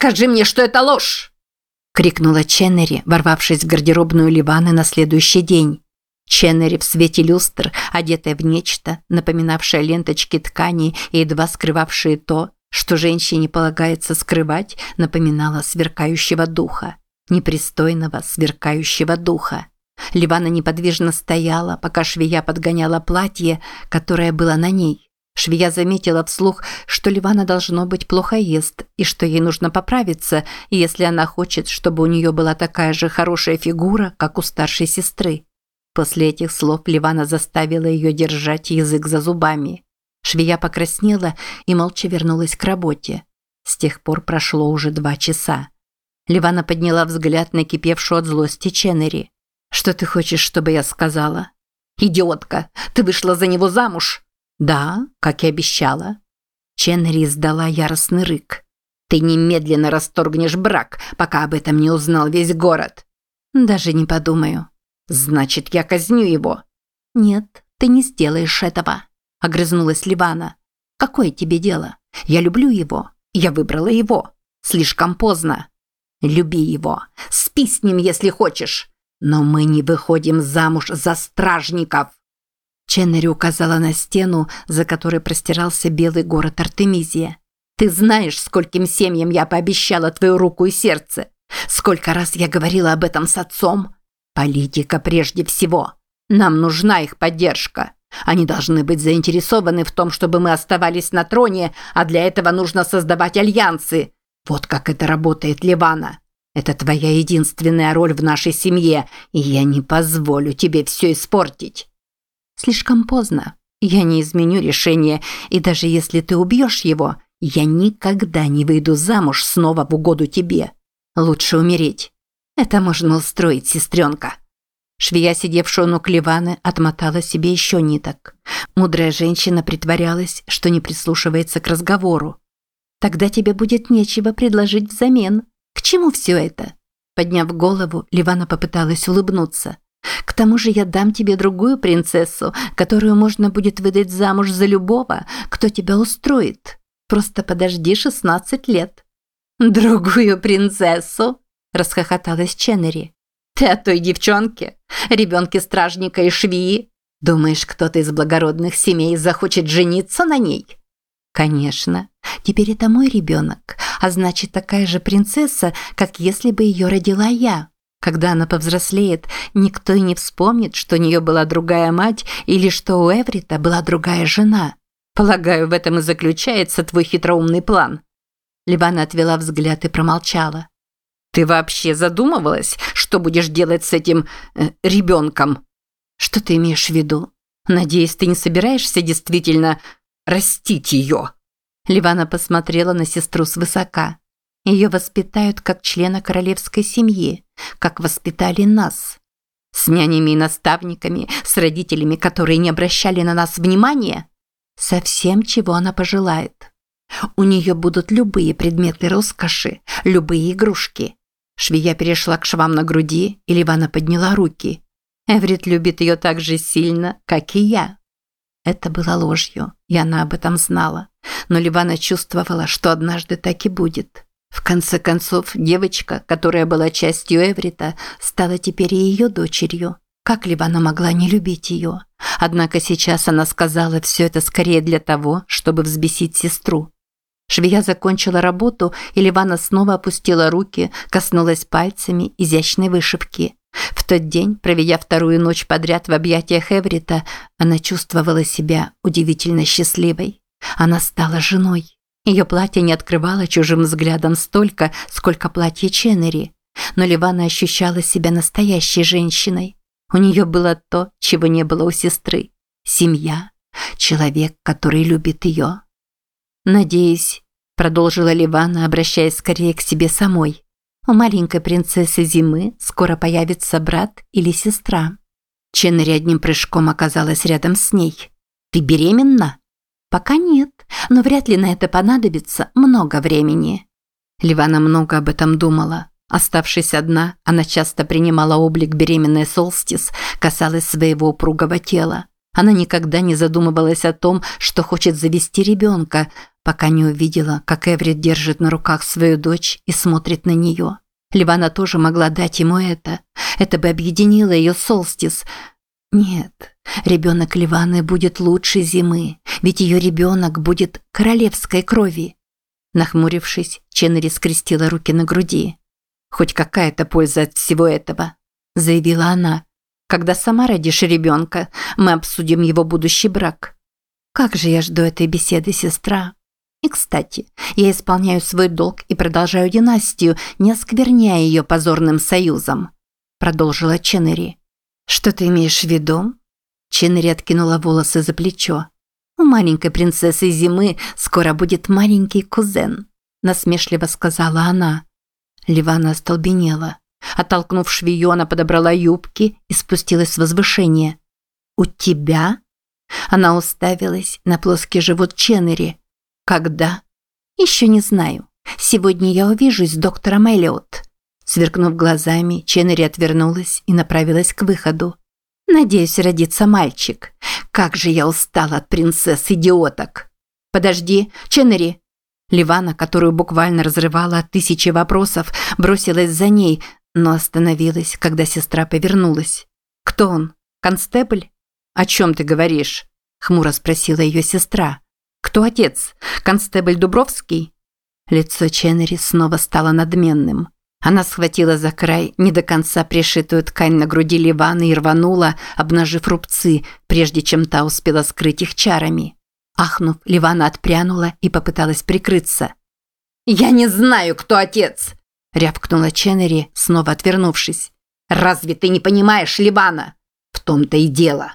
Скажи мне, что это ложь!» крикнула Ченнери, ворвавшись в гардеробную Ливаны на следующий день. Ченнери в свете люстр, одетая в нечто, напоминавшее ленточки ткани и едва скрывавшие то, что женщине полагается скрывать, напоминала сверкающего духа. Непристойного сверкающего духа. Ливана неподвижно стояла, пока швея подгоняла платье, которое было на ней. Швея заметила вслух, что Ливана должно быть плохо ест, и что ей нужно поправиться, если она хочет, чтобы у нее была такая же хорошая фигура, как у старшей сестры. После этих слов Ливана заставила ее держать язык за зубами. Швея покраснела и молча вернулась к работе. С тех пор прошло уже два часа. Ливана подняла взгляд на кипевшую от злости Ченнери. «Что ты хочешь, чтобы я сказала?» «Идиотка! Ты вышла за него замуж!» «Да, как и обещала». Ченнери издала яростный рык. «Ты немедленно расторгнешь брак, пока об этом не узнал весь город». «Даже не подумаю». «Значит, я казню его». «Нет, ты не сделаешь этого», – огрызнулась Ливана. «Какое тебе дело? Я люблю его. Я выбрала его. Слишком поздно. Люби его. Спи с ним, если хочешь. Но мы не выходим замуж за стражников». Ченнери указала на стену, за которой простирался белый город Артемизия. «Ты знаешь, скольким семьям я пообещала твою руку и сердце? Сколько раз я говорила об этом с отцом? Политика прежде всего. Нам нужна их поддержка. Они должны быть заинтересованы в том, чтобы мы оставались на троне, а для этого нужно создавать альянсы. Вот как это работает, Ливана. Это твоя единственная роль в нашей семье, и я не позволю тебе все испортить. Слишком поздно. Я не изменю решение, и даже если ты убьешь его, я никогда не выйду замуж снова в угоду тебе. Лучше умереть. Это можно устроить, сестренка. Швея, сидевшая у ног Ливаны, отмотала себе еще ниток. Мудрая женщина притворялась, что не прислушивается к разговору. «Тогда тебе будет нечего предложить взамен. К чему все это?» Подняв голову, Ливана попыталась улыбнуться. К тому же я дам тебе другую принцессу, которую можно будет выдать замуж за любого, кто тебя устроит. Просто подожди 16 лет». «Другую принцессу?» – расхохоталась Ченнери. «Ты о той девчонке? Ребенке стражника и швеи? Думаешь, кто-то из благородных семей захочет жениться на ней?» «Конечно. Теперь это мой ребенок, а значит, такая же принцесса, как если бы ее родила я. Когда она повзрослеет, никто и не вспомнит, что у нее была другая мать или что у Эврита была другая жена. Полагаю, в этом и заключается твой хитроумный план». Ливана отвела взгляд и промолчала. «Ты вообще задумывалась, что будешь делать с этим э, ребенком?» «Что ты имеешь в виду? Надеюсь, ты не собираешься действительно растить ее?» Ливана посмотрела на сестру свысока. Ее воспитают как члена королевской семьи, как воспитали нас. С нянями и наставниками, с родителями, которые не обращали на нас внимания. Со всем, чего она пожелает. У нее будут любые предметы роскоши, любые игрушки. Швея перешла к швам на груди, и Ливана подняла руки. Эврит любит ее так же сильно, как и я. Это было ложью, и она об этом знала. Но Ливана чувствовала, что однажды так и будет. В конце концов, девочка, которая была частью Эврита, стала теперь и ее дочерью. Как Ливана могла не любить ее? Однако сейчас она сказала все это скорее для того, чтобы взбесить сестру. Швея закончила работу, и Ливана снова опустила руки, коснулась пальцами изящной вышивки. В тот день, проведя вторую ночь подряд в объятиях Эврита, она чувствовала себя удивительно счастливой. Она стала женой. Ее платье не открывало чужим взглядом столько, сколько платье Ченнери. Но Ливана ощущала себя настоящей женщиной. У нее было то, чего не было у сестры. Семья. Человек, который любит ее. «Надеюсь», – продолжила Ливана, обращаясь скорее к себе самой. «У маленькой принцессы Зимы скоро появится брат или сестра». Ченнери одним прыжком оказалась рядом с ней. «Ты беременна?» «Пока нет, но вряд ли на это понадобится много времени». Ливана много об этом думала. Оставшись одна, она часто принимала облик беременной Солстис, касалась своего упругого тела. Она никогда не задумывалась о том, что хочет завести ребенка, пока не увидела, как Эврит держит на руках свою дочь и смотрит на нее. Ливана тоже могла дать ему это. Это бы объединило ее Солстис. Нет, ребенок Ливаны будет лучше зимы, ведь ее ребенок будет королевской крови. Нахмурившись, Ченнери скрестила руки на груди. «Хоть какая-то польза от всего этого», – заявила она. «Когда сама родишь ребенка, мы обсудим его будущий брак». «Как же я жду этой беседы, сестра?» И, кстати, я исполняю свой долг и продолжаю династию, не оскверняя ее позорным союзом», – продолжила Ченнери. «Что ты имеешь в виду?» Ченнери откинула волосы за плечо. «У маленькой принцессы Зимы скоро будет маленький кузен», – насмешливо сказала она. Ливана остолбенела. Оттолкнув швею, она подобрала юбки и спустилась с возвышения. «У тебя?» Она уставилась на плоский живот Ченнери. Когда? Еще не знаю. Сегодня я увижусь с доктором Эллиот. Сверкнув глазами, Ченнери отвернулась и направилась к выходу. Надеюсь, родится мальчик. Как же я устала от принцесс-идиоток. Подожди, Ченнери. Ливана, которую буквально разрывала от тысячи вопросов, бросилась за ней, но остановилась, когда сестра повернулась. «Кто он? Констебль?» «О чем ты говоришь?» – хмуро спросила ее сестра. Кто отец? Констебль Дубровский? Лицо Ченнери снова стало надменным. Она схватила за край не до конца пришитую ткань на груди Ливаны и рванула, обнажив рубцы, прежде чем та успела скрыть их чарами. Ахнув, Ливана отпрянула и попыталась прикрыться. «Я не знаю, кто отец!» – рявкнула Ченнери, снова отвернувшись. «Разве ты не понимаешь, Ливана? В том-то и дело.